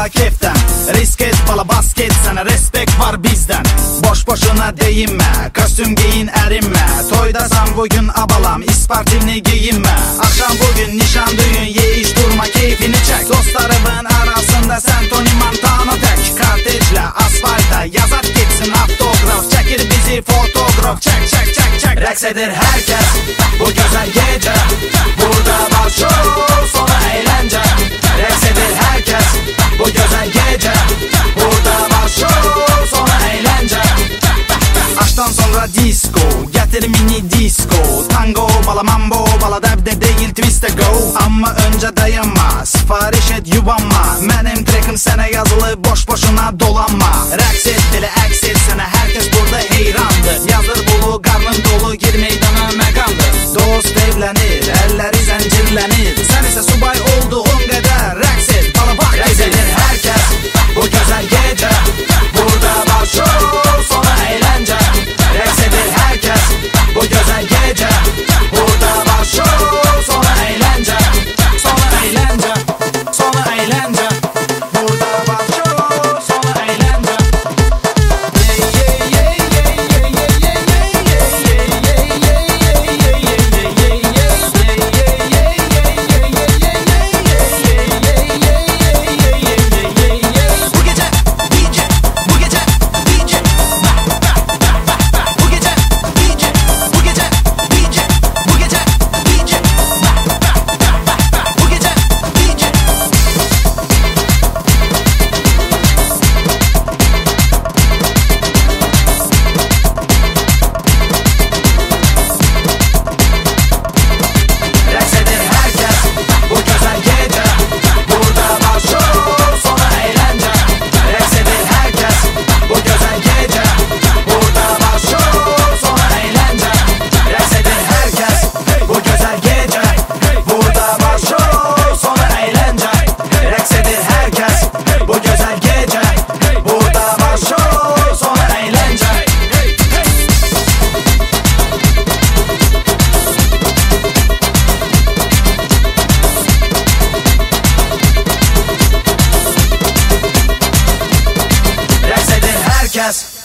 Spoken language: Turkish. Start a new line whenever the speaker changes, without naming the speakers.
ta keften Risk et pala basket sana respekt var bizden. Boş boşuna değinme Kostüm giyin erinme. Toydasan bugün abalam ispartini giyinme. Akşam bugün nişan düğün ye iş durma keyfini çek. Dostlarımın arasında sen Tony Montana tek. Kartejle asfalta yazat gitsin автограф Çekir bizi fotoğraf çek çek çek çek. Reks edir herkes bu güzel gece. Burada var show sonra eğlence bu güzel gece Burada show sonra eğlence. Aşktan sonra disco Getir mini disco. Tango bala mambo bala debde değil twiste go. Ama önce dayanma Sipariş et yubanma Benim trekim sana yazılı boş boşuna dolanma. Raks Reks eder herkes